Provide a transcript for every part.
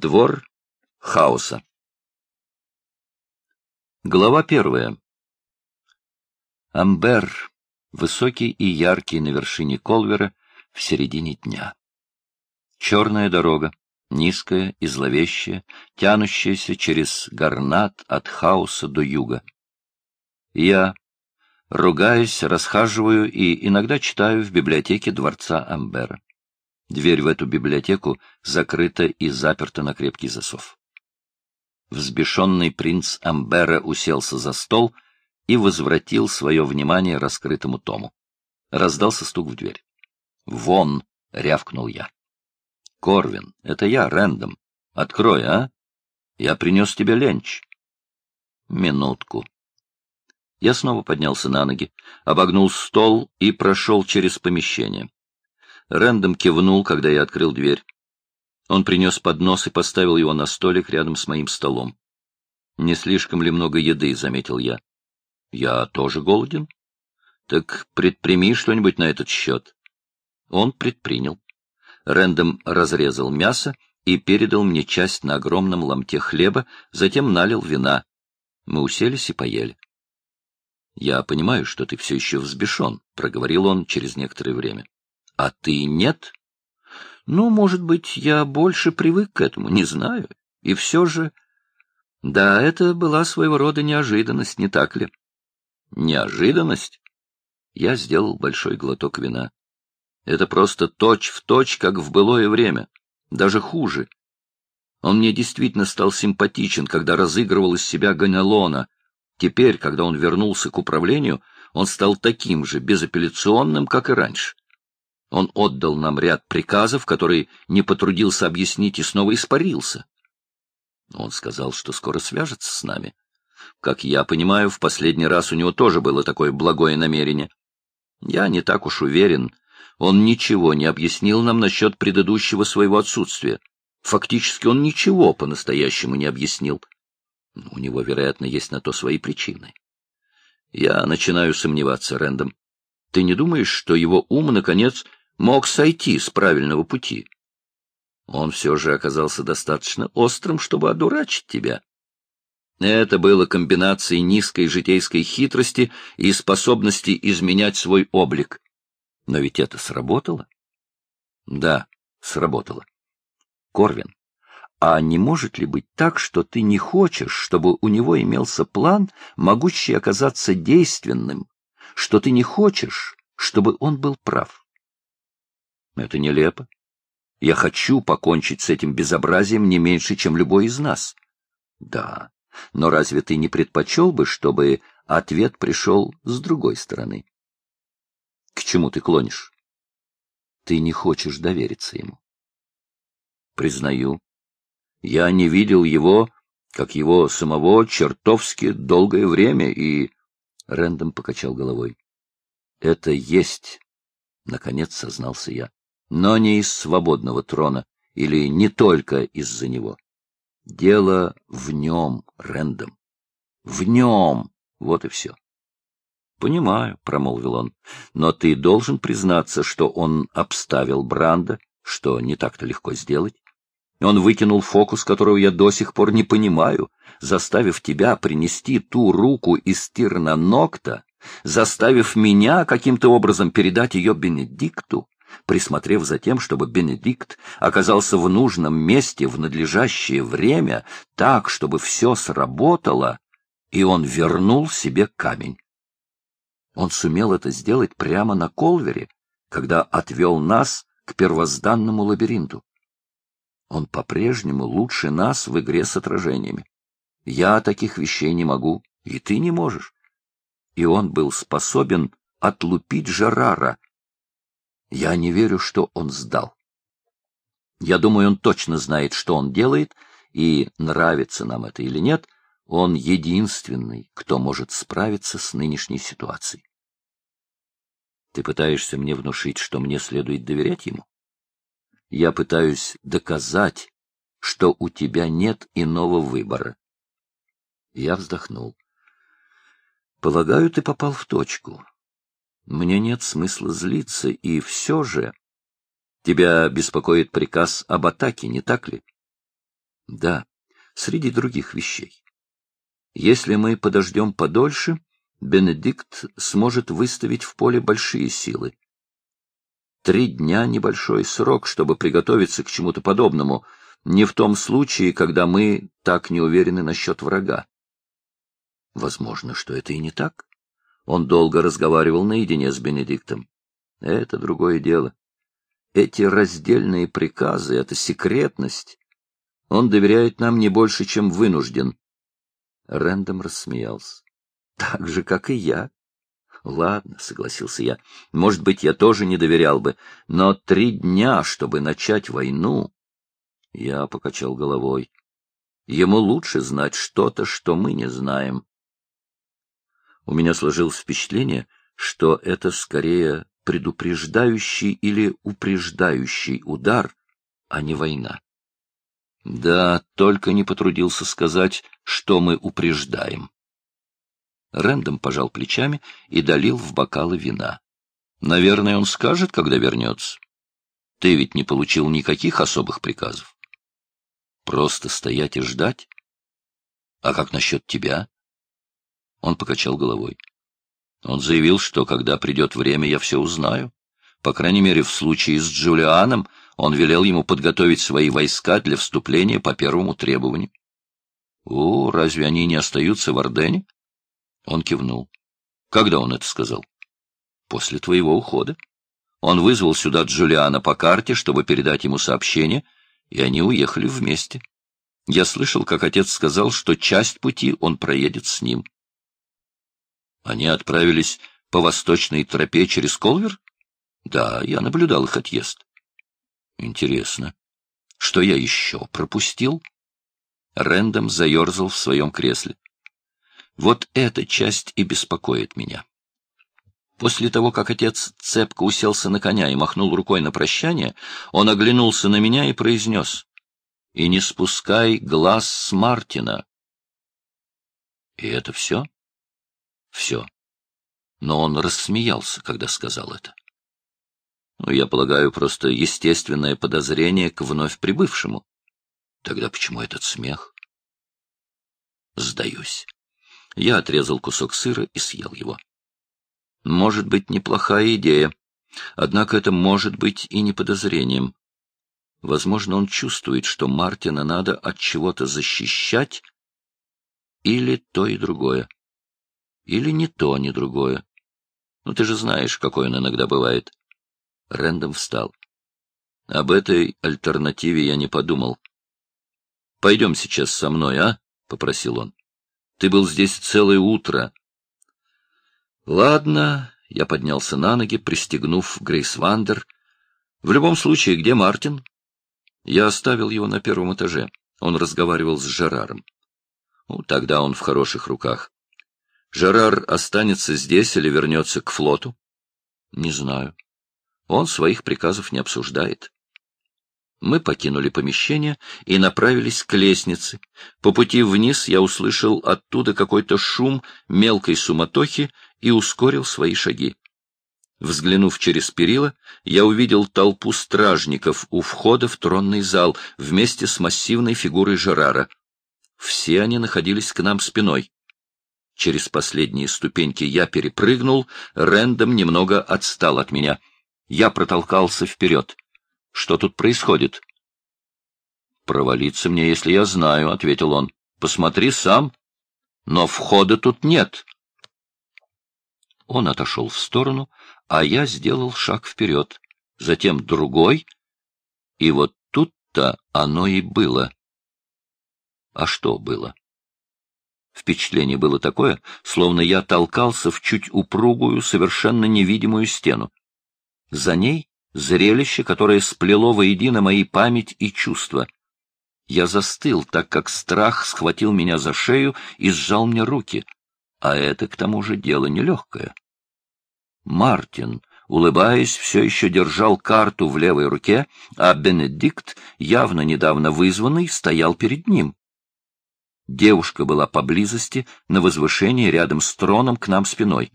Двор хаоса. Глава первая. Амбер, высокий и яркий на вершине Колвера, в середине дня. Черная дорога, низкая и зловещая, тянущаяся через горнат от хаоса до юга. Я, ругаясь, расхаживаю и иногда читаю в библиотеке дворца Амбера. Дверь в эту библиотеку закрыта и заперта на крепкий засов. Взбешенный принц Амбера уселся за стол и возвратил свое внимание раскрытому тому. Раздался стук в дверь. «Вон!» — рявкнул я. «Корвин, это я, Рэндом. Открой, а? Я принес тебе ленч». «Минутку». Я снова поднялся на ноги, обогнул стол и прошел через помещение. Рэндом кивнул, когда я открыл дверь. Он принес поднос и поставил его на столик рядом с моим столом. «Не слишком ли много еды?» — заметил я. «Я тоже голоден. Так предприми что-нибудь на этот счет». Он предпринял. Рэндом разрезал мясо и передал мне часть на огромном ломте хлеба, затем налил вина. Мы уселись и поели. «Я понимаю, что ты все еще взбешен», — проговорил он через некоторое время. А ты нет? Ну, может быть, я больше привык к этому, не знаю. И все же... Да, это была своего рода неожиданность, не так ли? Неожиданность? Я сделал большой глоток вина. Это просто точь-в-точь, точь, как в былое время. Даже хуже. Он мне действительно стал симпатичен, когда разыгрывал из себя Ганелона. Теперь, когда он вернулся к управлению, он стал таким же безапелляционным, как и раньше. Он отдал нам ряд приказов, которые не потрудился объяснить и снова испарился. Он сказал, что скоро свяжется с нами. Как я понимаю, в последний раз у него тоже было такое благое намерение. Я не так уж уверен. Он ничего не объяснил нам насчет предыдущего своего отсутствия. Фактически он ничего по-настоящему не объяснил. У него, вероятно, есть на то свои причины. Я начинаю сомневаться, Рэндом. Ты не думаешь, что его ум, наконец, мог сойти с правильного пути. Он все же оказался достаточно острым, чтобы одурачить тебя. Это было комбинацией низкой житейской хитрости и способности изменять свой облик. Но ведь это сработало? Да, сработало. Корвин, а не может ли быть так, что ты не хочешь, чтобы у него имелся план, могущий оказаться действенным, что ты не хочешь, чтобы он был прав? Это нелепо. Я хочу покончить с этим безобразием не меньше, чем любой из нас. Да, но разве ты не предпочел бы, чтобы ответ пришел с другой стороны? К чему ты клонишь? Ты не хочешь довериться ему. Признаю, я не видел его, как его самого, чертовски долгое время, и... Рэндом покачал головой. Это есть, наконец сознался я но не из свободного трона, или не только из-за него. Дело в нем, Рэндом. В нем. Вот и все. — Понимаю, — промолвил он, — но ты должен признаться, что он обставил Бранда, что не так-то легко сделать. Он выкинул фокус, которого я до сих пор не понимаю, заставив тебя принести ту руку из Тирна Нокта, заставив меня каким-то образом передать ее Бенедикту присмотрев за тем, чтобы Бенедикт оказался в нужном месте в надлежащее время, так, чтобы все сработало, и он вернул себе камень. Он сумел это сделать прямо на Колвере, когда отвел нас к первозданному лабиринту. Он по-прежнему лучше нас в игре с отражениями. Я таких вещей не могу, и ты не можешь. И он был способен отлупить Жерара, я не верю, что он сдал. Я думаю, он точно знает, что он делает, и, нравится нам это или нет, он единственный, кто может справиться с нынешней ситуацией. Ты пытаешься мне внушить, что мне следует доверять ему? Я пытаюсь доказать, что у тебя нет иного выбора. Я вздохнул. Полагаю, ты попал в точку. Мне нет смысла злиться, и все же... Тебя беспокоит приказ об атаке, не так ли? Да, среди других вещей. Если мы подождем подольше, Бенедикт сможет выставить в поле большие силы. Три дня — небольшой срок, чтобы приготовиться к чему-то подобному, не в том случае, когда мы так не уверены насчет врага. Возможно, что это и не так. Он долго разговаривал наедине с Бенедиктом. Это другое дело. Эти раздельные приказы — это секретность. Он доверяет нам не больше, чем вынужден. Рэндом рассмеялся. — Так же, как и я. — Ладно, — согласился я. — Может быть, я тоже не доверял бы, но три дня, чтобы начать войну... Я покачал головой. Ему лучше знать что-то, что мы не знаем. У меня сложилось впечатление, что это скорее предупреждающий или упреждающий удар, а не война. Да, только не потрудился сказать, что мы упреждаем. Рэндом пожал плечами и долил в бокалы вина. Наверное, он скажет, когда вернется. Ты ведь не получил никаких особых приказов. Просто стоять и ждать? А как насчет тебя? Он покачал головой. Он заявил, что когда придет время, я все узнаю. По крайней мере, в случае с Джулианом он велел ему подготовить свои войска для вступления по первому требованию. — О, разве они не остаются в Ордене? Он кивнул. — Когда он это сказал? — После твоего ухода. Он вызвал сюда Джулиана по карте, чтобы передать ему сообщение, и они уехали вместе. Я слышал, как отец сказал, что часть пути он проедет с ним. Они отправились по восточной тропе через Колвер? Да, я наблюдал их отъезд. Интересно. Что я еще пропустил? Рэндом заерзал в своем кресле. Вот эта часть и беспокоит меня. После того, как отец цепко уселся на коня и махнул рукой на прощание, он оглянулся на меня и произнес «И не спускай глаз с Мартина». И это все? Все. Но он рассмеялся, когда сказал это. Ну, я полагаю, просто естественное подозрение к вновь прибывшему. Тогда почему этот смех? Сдаюсь. Я отрезал кусок сыра и съел его. Может быть, неплохая идея. Однако это может быть и не подозрением. Возможно, он чувствует, что Мартина надо от чего-то защищать, или то и другое. Или не то, ни другое. Ну, ты же знаешь, какой он иногда бывает. Рэндом встал. Об этой альтернативе я не подумал. — Пойдем сейчас со мной, а? — попросил он. — Ты был здесь целое утро. — Ладно, — я поднялся на ноги, пристегнув Грейс Вандер. — В любом случае, где Мартин? Я оставил его на первом этаже. Он разговаривал с Жераром. Ну, тогда он в хороших руках. Жерар останется здесь или вернется к флоту? Не знаю. Он своих приказов не обсуждает. Мы покинули помещение и направились к лестнице. По пути вниз я услышал оттуда какой-то шум мелкой суматохи и ускорил свои шаги. Взглянув через перила, я увидел толпу стражников у входа в тронный зал вместе с массивной фигурой Жерара. Все они находились к нам спиной. Через последние ступеньки я перепрыгнул, Рэндом немного отстал от меня — я протолкался вперед. Что тут происходит? Провалиться мне, если я знаю, — ответил он. Посмотри сам. Но входа тут нет. Он отошел в сторону, а я сделал шаг вперед, затем другой, и вот тут-то оно и было. А что было? Впечатление было такое, словно я толкался в чуть упругую, совершенно невидимую стену. За ней зрелище, которое сплело воедино мои память и чувства. Я застыл, так как страх схватил меня за шею и сжал мне руки. А это, к тому же, дело нелегкое. Мартин, улыбаясь, все еще держал карту в левой руке, а Бенедикт, явно недавно вызванный, стоял перед ним. Девушка была поблизости, на возвышении рядом с троном к нам спиной.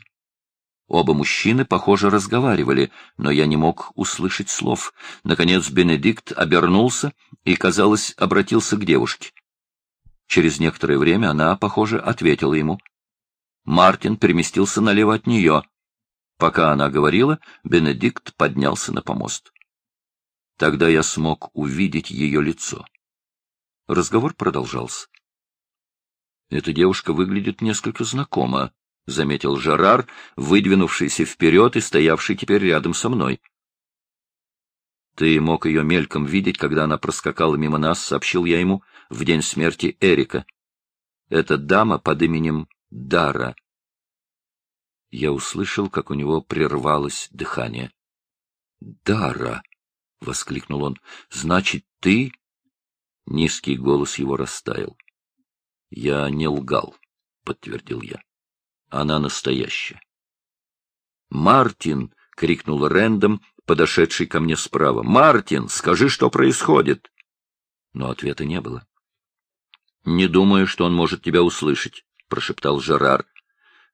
Оба мужчины, похоже, разговаривали, но я не мог услышать слов. Наконец Бенедикт обернулся и, казалось, обратился к девушке. Через некоторое время она, похоже, ответила ему. Мартин переместился налево от нее. Пока она говорила, Бенедикт поднялся на помост. Тогда я смог увидеть ее лицо. Разговор продолжался. Эта девушка выглядит несколько знакомо, — заметил Жерар, выдвинувшийся вперед и стоявший теперь рядом со мной. Ты мог ее мельком видеть, когда она проскакала мимо нас, сообщил я ему, в день смерти Эрика. Это дама под именем Дара. Я услышал, как у него прервалось дыхание. «Дара!» — воскликнул он. «Значит, ты...» Низкий голос его растаял. «Я не лгал», — подтвердил я. «Она настоящая». «Мартин!» — крикнул Рэндом, подошедший ко мне справа. «Мартин, скажи, что происходит!» Но ответа не было. «Не думаю, что он может тебя услышать», — прошептал Жерар.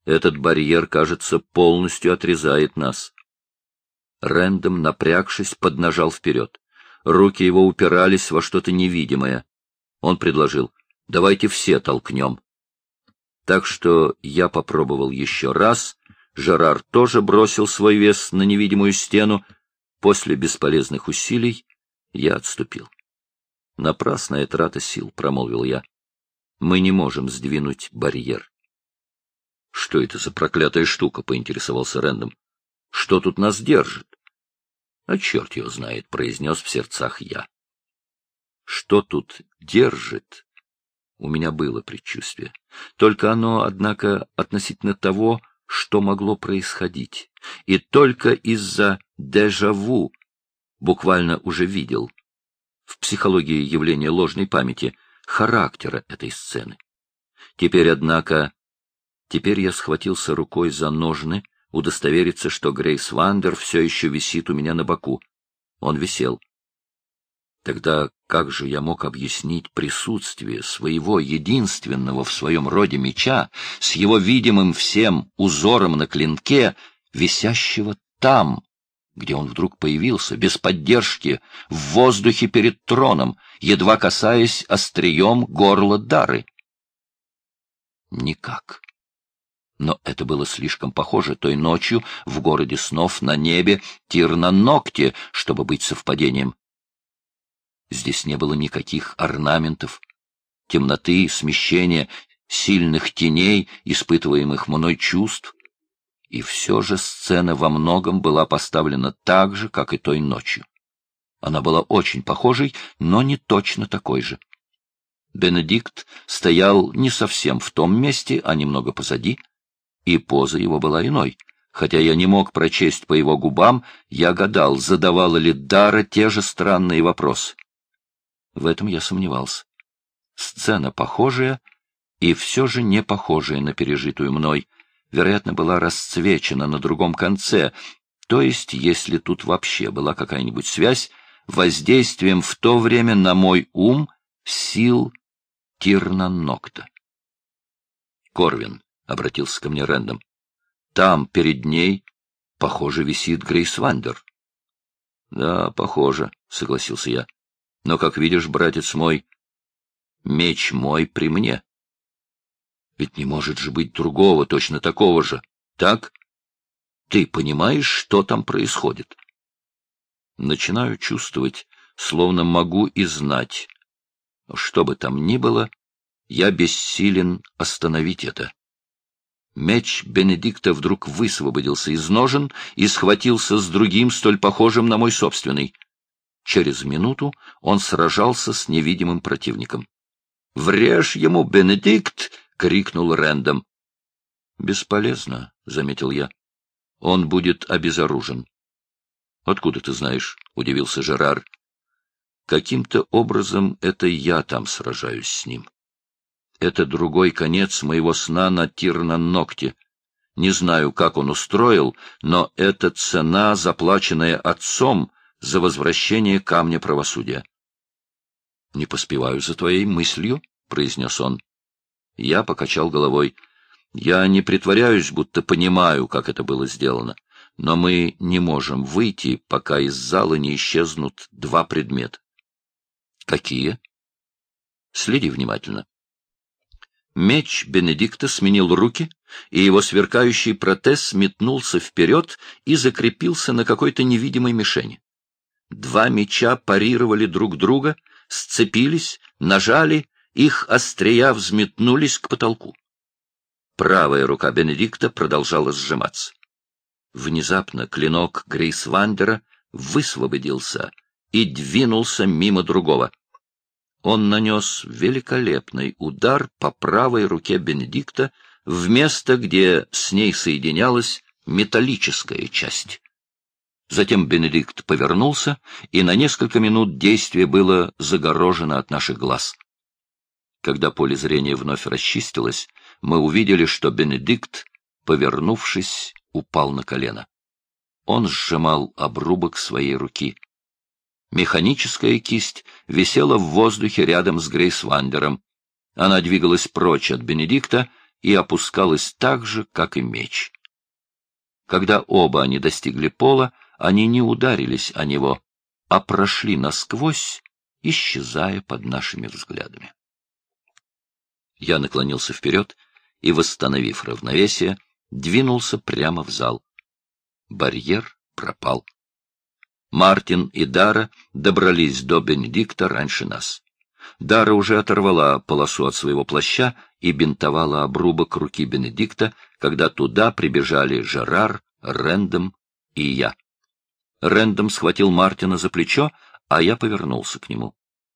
«Этот барьер, кажется, полностью отрезает нас». Рэндом, напрягшись, поднажал вперед. Руки его упирались во что-то невидимое. Он предложил. Давайте все толкнем. Так что я попробовал еще раз. Жерар тоже бросил свой вес на невидимую стену. После бесполезных усилий я отступил. Напрасная трата сил, — промолвил я. Мы не можем сдвинуть барьер. — Что это за проклятая штука? — поинтересовался Рэндом. — Что тут нас держит? — А черт его знает, — произнес в сердцах я. — Что тут держит? У меня было предчувствие. Только оно, однако, относительно того, что могло происходить. И только из-за дежаву буквально уже видел в психологии явления ложной памяти характера этой сцены. Теперь, однако, теперь я схватился рукой за ножны, удостовериться, что Грейс Вандер все еще висит у меня на боку. Он висел. Тогда как же я мог объяснить присутствие своего единственного в своем роде меча с его видимым всем узором на клинке, висящего там, где он вдруг появился, без поддержки, в воздухе перед троном, едва касаясь острием горла Дары? Никак. Но это было слишком похоже той ночью в городе снов на небе тир на ногте, чтобы быть совпадением. Здесь не было никаких орнаментов, темноты, смещения, сильных теней, испытываемых мной чувств. И все же сцена во многом была поставлена так же, как и той ночью. Она была очень похожей, но не точно такой же. Бенедикт стоял не совсем в том месте, а немного позади, и поза его была иной. Хотя я не мог прочесть по его губам, я гадал, задавала ли Дара те же странные вопросы. В этом я сомневался. Сцена похожая и все же не похожая на пережитую мной, вероятно, была расцвечена на другом конце, то есть, если тут вообще была какая-нибудь связь, воздействием в то время на мой ум сил Тирна Нокта. Корвин обратился ко мне Рэндом. Там, перед ней, похоже, висит Грейс Вандер. — Да, похоже, — согласился я. Но, как видишь, братец мой, меч мой при мне. Ведь не может же быть другого, точно такого же, так? Ты понимаешь, что там происходит? Начинаю чувствовать, словно могу и знать. Что бы там ни было, я бессилен остановить это. Меч Бенедикта вдруг высвободился из ножен и схватился с другим, столь похожим на мой собственный — Через минуту он сражался с невидимым противником. «Врежь ему, Бенедикт!» — крикнул Рэндом. «Бесполезно», — заметил я. «Он будет обезоружен». «Откуда ты знаешь?» — удивился Жерар. «Каким-то образом это я там сражаюсь с ним. Это другой конец моего сна на Тирна-Ногте. Не знаю, как он устроил, но это цена, заплаченная отцом, за возвращение камня правосудия. — Не поспеваю за твоей мыслью, — произнес он. Я покачал головой. Я не притворяюсь, будто понимаю, как это было сделано, но мы не можем выйти, пока из зала не исчезнут два предмета. Какие? Следи внимательно. Меч Бенедикта сменил руки, и его сверкающий протез метнулся вперед и закрепился на какой-то невидимой мишени. Два меча парировали друг друга, сцепились, нажали, их острия взметнулись к потолку. Правая рука Бенедикта продолжала сжиматься. Внезапно клинок Грейсвандера высвободился и двинулся мимо другого. Он нанес великолепный удар по правой руке Бенедикта в место, где с ней соединялась металлическая часть. Затем Бенедикт повернулся, и на несколько минут действие было загорожено от наших глаз. Когда поле зрения вновь расчистилось, мы увидели, что Бенедикт, повернувшись, упал на колено. Он сжимал обрубок своей руки. Механическая кисть висела в воздухе рядом с Грейс Вандером. Она двигалась прочь от Бенедикта и опускалась так же, как и меч. Когда оба они достигли пола, они не ударились о него, а прошли насквозь, исчезая под нашими взглядами. Я наклонился вперед и, восстановив равновесие, двинулся прямо в зал. Барьер пропал. Мартин и Дара добрались до Бенедикта раньше нас. Дара уже оторвала полосу от своего плаща и бинтовала обрубок руки Бенедикта, когда туда прибежали Жерар, Рэндом и я. Рэндом схватил Мартина за плечо, а я повернулся к нему.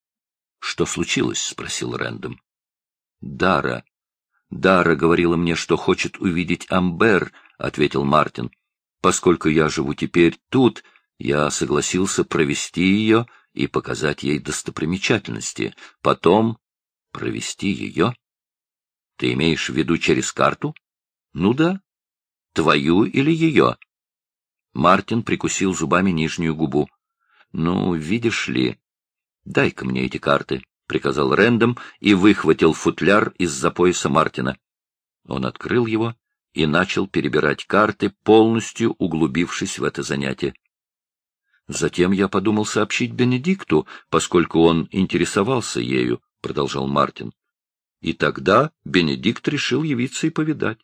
— Что случилось? — спросил Рэндом. Дара. Дара говорила мне, что хочет увидеть Амбер, — ответил Мартин. Поскольку я живу теперь тут, я согласился провести ее и показать ей достопримечательности. Потом провести ее? Ты имеешь в виду через карту? Ну да. Твою или ее? Мартин прикусил зубами нижнюю губу. Ну, видишь ли, дай-ка мне эти карты. — приказал Рэндом и выхватил футляр из-за пояса Мартина. Он открыл его и начал перебирать карты, полностью углубившись в это занятие. Затем я подумал сообщить Бенедикту, поскольку он интересовался ею, — продолжал Мартин. И тогда Бенедикт решил явиться и повидать.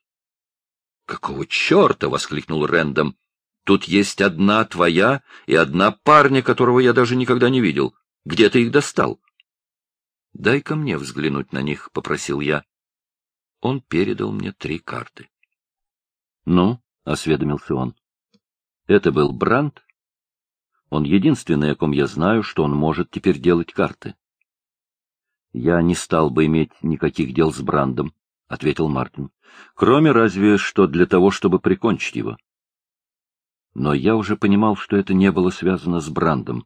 — Какого черта? — воскликнул Рэндом. — Тут есть одна твоя и одна парня, которого я даже никогда не видел. Где ты их достал? — Дай-ка мне взглянуть на них, — попросил я. Он передал мне три карты. — Ну, — осведомился он. — Это был Бранд. Он единственный, о ком я знаю, что он может теперь делать карты. — Я не стал бы иметь никаких дел с Брандом, — ответил Мартин. — Кроме разве что для того, чтобы прикончить его. Но я уже понимал, что это не было связано с Брандом.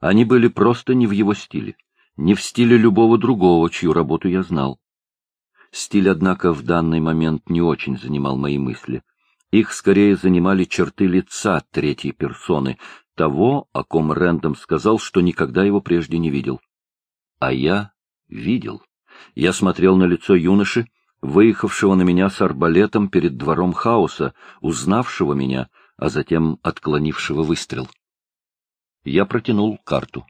Они были просто не в его стиле не в стиле любого другого, чью работу я знал. Стиль, однако, в данный момент не очень занимал мои мысли. Их скорее занимали черты лица третьей персоны, того, о ком Рэндом сказал, что никогда его прежде не видел. А я видел. Я смотрел на лицо юноши, выехавшего на меня с арбалетом перед двором хаоса, узнавшего меня, а затем отклонившего выстрел. Я протянул карту.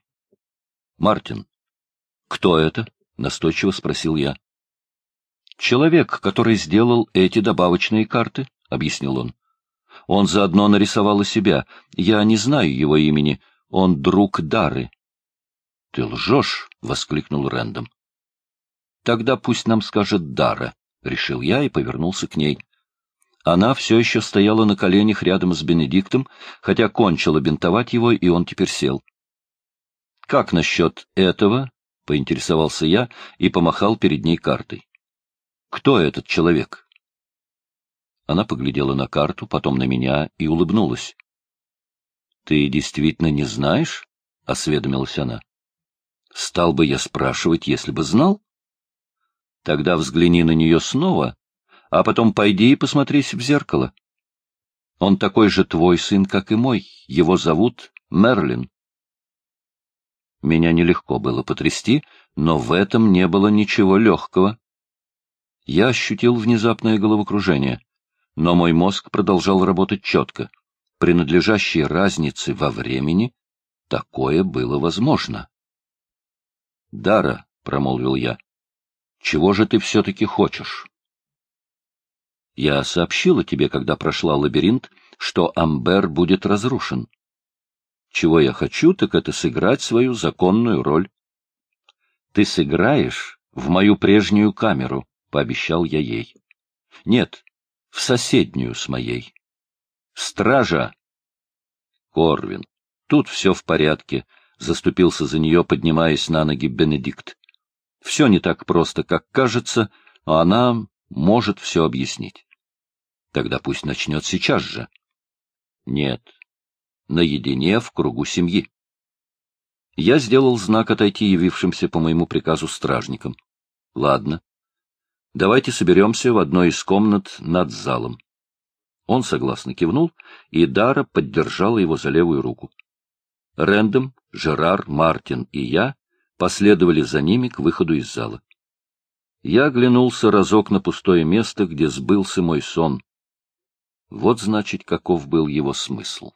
— Мартин, «Кто это?» — настойчиво спросил я. «Человек, который сделал эти добавочные карты», — объяснил он. «Он заодно нарисовал и себя. Я не знаю его имени. Он друг Дары». «Ты лжешь!» — воскликнул Рэндом. «Тогда пусть нам скажет Дара», — решил я и повернулся к ней. Она все еще стояла на коленях рядом с Бенедиктом, хотя кончила бинтовать его, и он теперь сел. «Как насчет этого?» — поинтересовался я и помахал перед ней картой. — Кто этот человек? Она поглядела на карту, потом на меня и улыбнулась. — Ты действительно не знаешь? — осведомилась она. — Стал бы я спрашивать, если бы знал? — Тогда взгляни на нее снова, а потом пойди и посмотрись в зеркало. Он такой же твой сын, как и мой. Его зовут Мерлин. Меня нелегко было потрясти, но в этом не было ничего легкого. Я ощутил внезапное головокружение, но мой мозг продолжал работать четко. При надлежащей разнице во времени такое было возможно. — Дара, — промолвил я, — чего же ты все-таки хочешь? Я сообщила тебе, когда прошла лабиринт, что Амбер будет разрушен. Чего я хочу, так это сыграть свою законную роль. Ты сыграешь в мою прежнюю камеру, — пообещал я ей. Нет, в соседнюю с моей. Стража! Корвин, тут все в порядке, — заступился за нее, поднимаясь на ноги Бенедикт. Все не так просто, как кажется, а она может все объяснить. Тогда пусть начнет сейчас же. Нет, наедине в кругу семьи. Я сделал знак отойти явившимся по моему приказу стражникам. Ладно. Давайте соберемся в одной из комнат над залом. Он согласно кивнул, и Дара поддержала его за левую руку. Рэндом, Жерар, Мартин и я последовали за ними к выходу из зала. Я оглянулся разок на пустое место, где сбылся мой сон. Вот, значит, каков был его смысл.